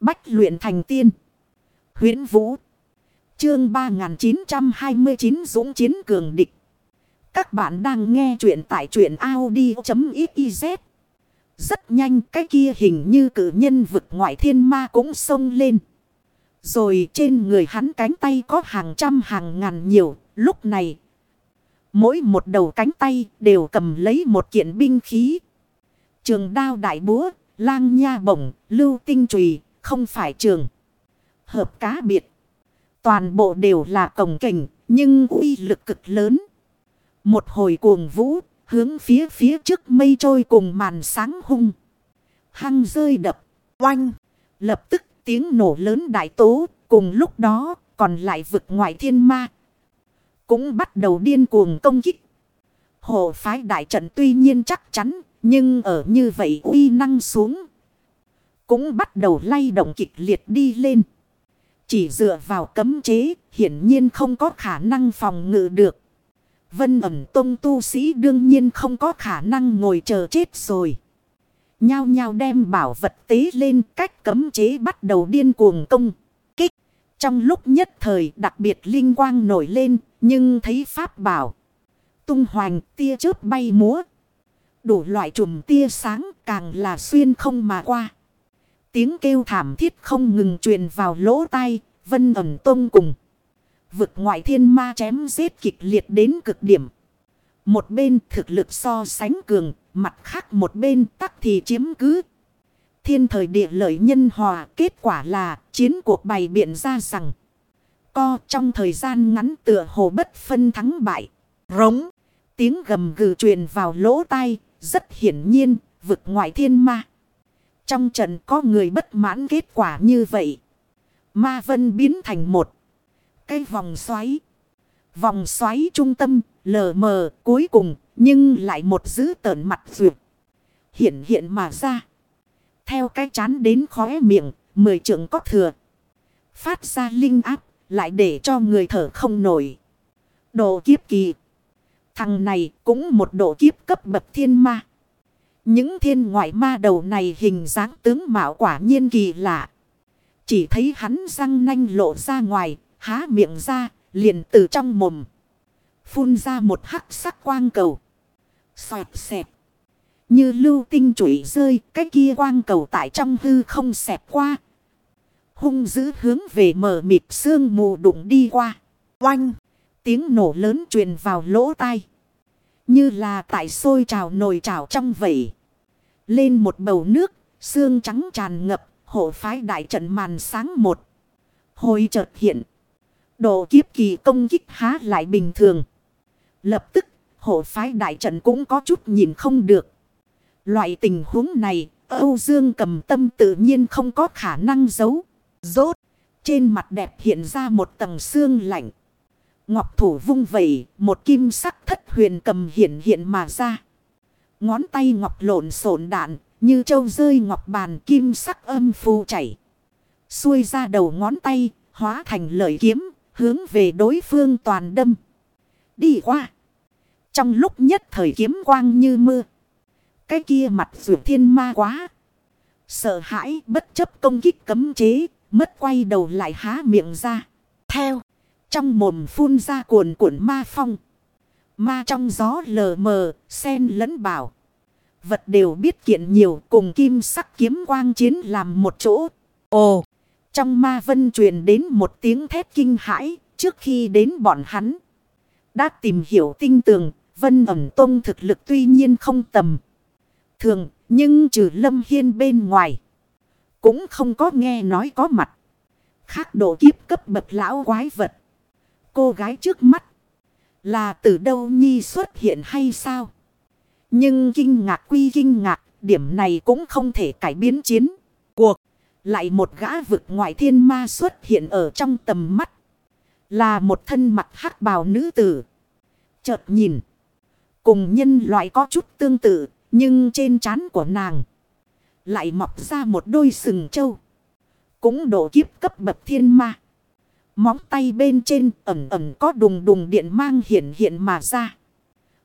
Bách luyện thành tiên. huyễn Vũ. Chương 3929 Dũng Chiến Cường Địch. Các bạn đang nghe truyện tại truyện Audi.xyz. Rất nhanh cái kia hình như cử nhân vực ngoại thiên ma cũng sông lên. Rồi trên người hắn cánh tay có hàng trăm hàng ngàn nhiều. Lúc này mỗi một đầu cánh tay đều cầm lấy một kiện binh khí. Trường đao đại búa, lang nha bổng, lưu tinh trùy, không phải trường. Hợp cá biệt. Toàn bộ đều là cổng cảnh, nhưng uy lực cực lớn. Một hồi cuồng vũ, hướng phía phía trước mây trôi cùng màn sáng hung. Hăng rơi đập, oanh. Lập tức tiếng nổ lớn đại tố, cùng lúc đó còn lại vực ngoại thiên ma. Cũng bắt đầu điên cuồng công kích. Hồ phái đại trận tuy nhiên chắc chắn, nhưng ở như vậy uy năng xuống. Cũng bắt đầu lay động kịch liệt đi lên. Chỉ dựa vào cấm chế, hiển nhiên không có khả năng phòng ngự được. Vân ẩm tông tu sĩ đương nhiên không có khả năng ngồi chờ chết rồi. Nhao nhao đem bảo vật tế lên cách cấm chế bắt đầu điên cuồng công. Kích. Trong lúc nhất thời đặc biệt linh quang nổi lên. Nhưng thấy pháp bảo. Tung hoành tia chớp bay múa. Đủ loại trùm tia sáng càng là xuyên không mà qua. Tiếng kêu thảm thiết không ngừng truyền vào lỗ tai. Vân ẩm tông cùng. Vực ngoại thiên ma chém giết kịch liệt đến cực điểm. Một bên thực lực so sánh cường, mặt khác một bên tắc thì chiếm cứ. Thiên thời địa lợi nhân hòa, kết quả là chiến cuộc bày biện ra rằng. Co trong thời gian ngắn tựa hồ bất phân thắng bại. Rống, tiếng gầm gừ truyền vào lỗ tai, rất hiển nhiên, vực ngoại thiên ma. Trong trận có người bất mãn kết quả như vậy. Ma vân biến thành một cái vòng xoáy. Vòng xoáy trung tâm, lờ mờ, cuối cùng, nhưng lại một giữ tợn mặt vượt. Hiện hiện mà ra. Theo cái chán đến khóe miệng, mười trưởng có thừa. Phát ra linh áp, lại để cho người thở không nổi. Độ kiếp kỳ. Thằng này cũng một độ kiếp cấp bậc thiên ma. Những thiên ngoại ma đầu này hình dáng tướng mạo quả nhiên kỳ lạ. Chỉ thấy hắn răng nanh lộ ra ngoài, há miệng ra, liền từ trong mồm. Phun ra một hắc sắc quang cầu. Xoẹt xẹp. Như lưu tinh chuỗi rơi, cái kia quang cầu tại trong hư không xẹp qua. Hung dữ hướng về mở mịt sương mù đụng đi qua. Oanh! Tiếng nổ lớn truyền vào lỗ tai. Như là tại sôi trào nồi trào trong vẩy. Lên một bầu nước, xương trắng tràn ngập, hộ phái đại trận màn sáng một. Hồi chợt hiện. Độ kiếp kỳ công kích há lại bình thường. Lập tức, hộ phái đại trận cũng có chút nhìn không được. Loại tình huống này, Âu Dương cầm tâm tự nhiên không có khả năng giấu. Rốt, trên mặt đẹp hiện ra một tầng xương lạnh. Ngọc thủ vung vẩy, một kim sắc thất huyền cầm hiện hiện mà ra. Ngón tay ngọc lộn xộn đạn, như châu rơi ngọc bàn kim sắc âm phu chảy. Xuôi ra đầu ngón tay, hóa thành lợi kiếm, hướng về đối phương toàn đâm. Đi qua. Trong lúc nhất thời kiếm quang như mưa. Cái kia mặt dù thiên ma quá. Sợ hãi bất chấp công kích cấm chế. Mất quay đầu lại há miệng ra. Theo. Trong mồm phun ra cuồn cuộn ma phong. Ma trong gió lờ mờ. Sen lẫn bảo. Vật đều biết kiện nhiều cùng kim sắc kiếm quang chiến làm một chỗ. Ồ. Trong ma vân truyền đến một tiếng thét kinh hãi trước khi đến bọn hắn. Đã tìm hiểu tinh tường, vân ẩm tông thực lực tuy nhiên không tầm. Thường, nhưng trừ lâm hiên bên ngoài. Cũng không có nghe nói có mặt. Khác độ kiếp cấp bậc lão quái vật. Cô gái trước mắt. Là từ đâu nhi xuất hiện hay sao? Nhưng kinh ngạc quy kinh ngạc. Điểm này cũng không thể cải biến chiến. Cuộc. Lại một gã vực ngoại thiên ma xuất hiện ở trong tầm mắt. Là một thân mặt hắc bào nữ tử. Chợt nhìn. Cùng nhân loại có chút tương tự. Nhưng trên trán của nàng. Lại mọc ra một đôi sừng trâu. Cũng độ kiếp cấp bậc thiên ma. Móng tay bên trên ẩm ẩm có đùng đùng điện mang hiện hiện mà ra.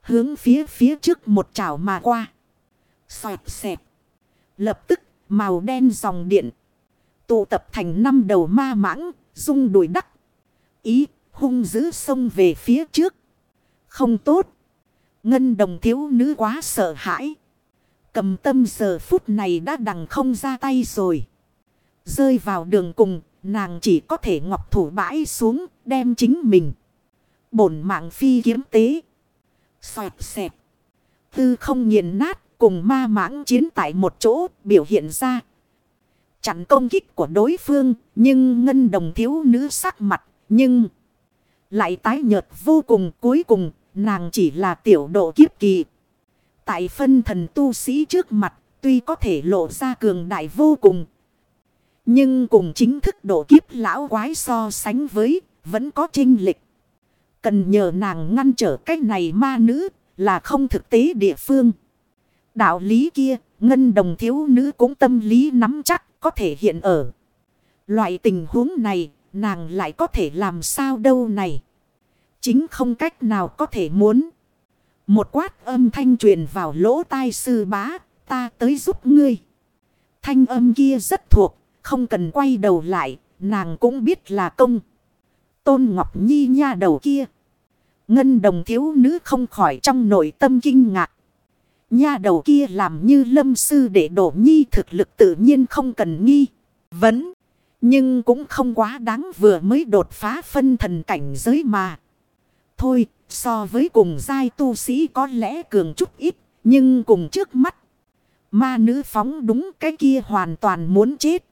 Hướng phía phía trước một chảo mà qua. Xoẹt xẹt. Lập tức màu đen dòng điện. Tụ tập thành năm đầu ma mãng, rung đuổi đắc. Ý, hung dữ sông về phía trước. Không tốt. Ngân đồng thiếu nữ quá sợ hãi. Cầm tâm giờ phút này đã đằng không ra tay rồi. Rơi vào đường cùng, nàng chỉ có thể ngọc thủ bãi xuống, đem chính mình. Bổn mạng phi kiếm tế. Xoẹt xẹp. Tư không nghiền nát, cùng ma mãng chiến tại một chỗ, biểu hiện ra. Chặn công kích của đối phương, nhưng ngân đồng thiếu nữ sắc mặt, nhưng... Lại tái nhợt vô cùng cuối cùng, nàng chỉ là tiểu độ kiếp kỳ. Tại phân thần tu sĩ trước mặt, tuy có thể lộ ra cường đại vô cùng. Nhưng cùng chính thức độ kiếp lão quái so sánh với, vẫn có trinh lịch. Cần nhờ nàng ngăn trở cách này ma nữ, là không thực tế địa phương. Đạo lý kia, ngân đồng thiếu nữ cũng tâm lý nắm chắc, có thể hiện ở. Loại tình huống này, nàng lại có thể làm sao đâu này. Chính không cách nào có thể muốn. Một quát âm thanh truyền vào lỗ tai sư bá, ta tới giúp ngươi. Thanh âm kia rất thuộc, không cần quay đầu lại, nàng cũng biết là công. Tôn Ngọc Nhi nha đầu kia. Ngân đồng thiếu nữ không khỏi trong nội tâm kinh ngạc. Nha đầu kia làm như lâm sư để đổ nhi thực lực tự nhiên không cần nghi. Vấn. Nhưng cũng không quá đáng vừa mới đột phá phân thần cảnh giới mà. Thôi, so với cùng giai tu sĩ có lẽ cường chút ít, nhưng cùng trước mắt. Ma nữ phóng đúng cái kia hoàn toàn muốn chết.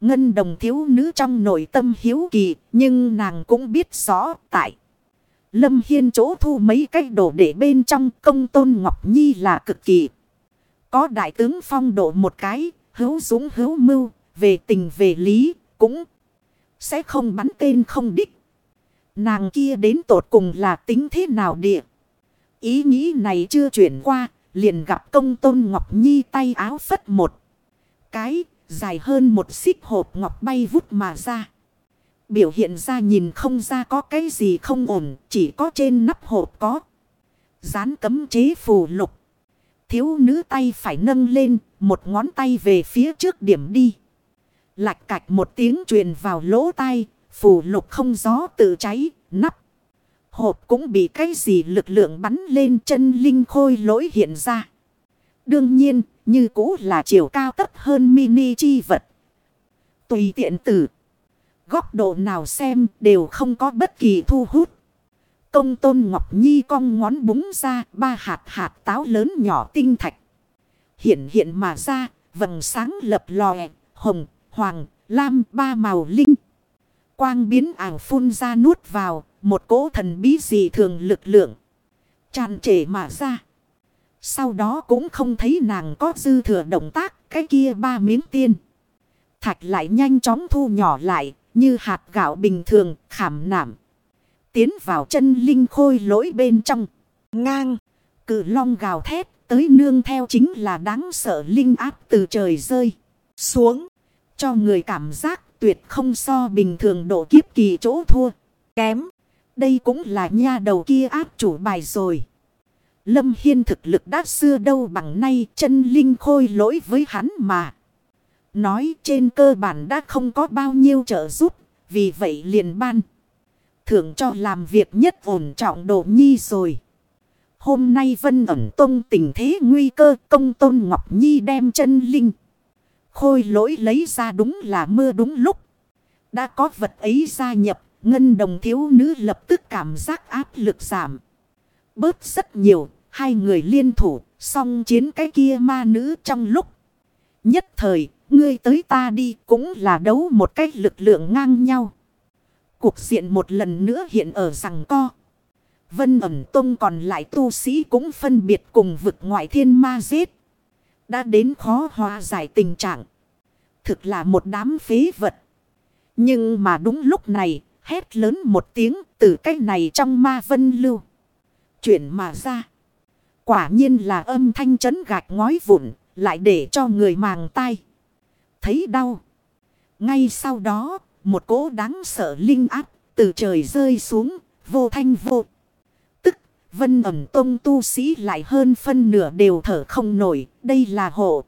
Ngân đồng thiếu nữ trong nội tâm hiếu kỳ, nhưng nàng cũng biết rõ tại. Lâm Hiên chỗ thu mấy cái đồ để bên trong công tôn Ngọc Nhi là cực kỳ. Có đại tướng phong độ một cái, hữu dũng hữu mưu, về tình về lý, cũng sẽ không bắn tên không đích. Nàng kia đến tột cùng là tính thế nào địa. Ý nghĩ này chưa chuyển qua, liền gặp công tôn Ngọc Nhi tay áo phất một. Cái, dài hơn một xích hộp ngọc bay vút mà ra. Biểu hiện ra nhìn không ra có cái gì không ổn, chỉ có trên nắp hộp có. Dán cấm chế phù lục. Thiếu nữ tay phải nâng lên, một ngón tay về phía trước điểm đi. Lạch cạch một tiếng truyền vào lỗ tai, phù lục không gió tự cháy, nắp. Hộp cũng bị cái gì lực lượng bắn lên chân linh khôi lỗi hiện ra. Đương nhiên, như cũ là chiều cao cấp hơn mini chi vật. Tùy tiện tử. Góc độ nào xem đều không có bất kỳ thu hút. Công tôn Ngọc Nhi cong ngón búng ra ba hạt hạt táo lớn nhỏ tinh thạch. Hiện hiện mà ra, vầng sáng lập lòe, hồng, hoàng, lam ba màu linh. Quang biến ảo phun ra nuốt vào, một cỗ thần bí dị thường lực lượng. Tràn trề mà ra. Sau đó cũng không thấy nàng có dư thừa động tác, cái kia ba miếng tiên. Thạch lại nhanh chóng thu nhỏ lại, như hạt gạo bình thường, khảm nảm. Tiến vào chân linh khôi lỗi bên trong. Ngang, cự long gào thét, tới nương theo chính là đáng sợ linh áp từ trời rơi. Xuống, cho người cảm giác tuyệt không so bình thường độ kiếp kỳ chỗ thua. Kém, đây cũng là nha đầu kia áp chủ bài rồi. Lâm Hiên thực lực đã xưa đâu bằng nay chân linh khôi lỗi với hắn mà. Nói trên cơ bản đã không có bao nhiêu trợ giúp, vì vậy liền ban. Thưởng cho làm việc nhất ổn trọng độ nhi rồi. Hôm nay Vân ẩn tông tình thế nguy cơ công tôn Ngọc Nhi đem chân linh. Khôi lỗi lấy ra đúng là mưa đúng lúc. Đã có vật ấy gia nhập, ngân đồng thiếu nữ lập tức cảm giác áp lực giảm. Bớt rất nhiều, hai người liên thủ, song chiến cái kia ma nữ trong lúc. Nhất thời, ngươi tới ta đi cũng là đấu một cách lực lượng ngang nhau. Cuộc diện một lần nữa hiện ở rằng co. Vân ẩm tông còn lại tu sĩ cũng phân biệt cùng vực ngoại thiên ma giết. Đã đến khó hòa giải tình trạng. Thực là một đám phế vật. Nhưng mà đúng lúc này, hét lớn một tiếng từ cái này trong ma vân lưu. Chuyển mà ra. Quả nhiên là âm thanh chấn gạch ngói vụn, lại để cho người màng tai. Thấy đau. Ngay sau đó, một cỗ đáng sợ linh áp từ trời rơi xuống, vô thanh vô. Tức, vân ẩm tông tu sĩ lại hơn phân nửa đều thở không nổi, đây là hộ.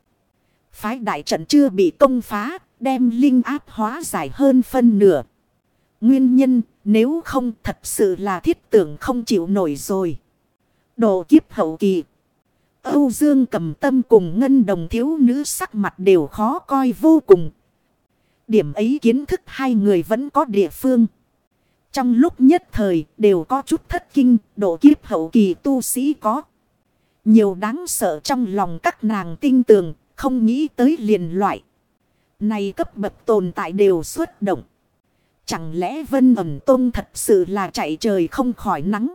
Phái đại trận chưa bị công phá, Đem linh áp hóa giải hơn phân nửa. Nguyên nhân nếu không thật sự là thiết tưởng không chịu nổi rồi. Độ kiếp hậu kỳ. Âu Dương cầm tâm cùng ngân đồng thiếu nữ sắc mặt đều khó coi vô cùng. Điểm ấy kiến thức hai người vẫn có địa phương. Trong lúc nhất thời đều có chút thất kinh, độ kiếp hậu kỳ tu sĩ có. Nhiều đáng sợ trong lòng các nàng tinh tường, không nghĩ tới liền loại. Này cấp bậc tồn tại đều xuất động. Chẳng lẽ Vân ẩm tôn thật sự là chạy trời không khỏi nắng.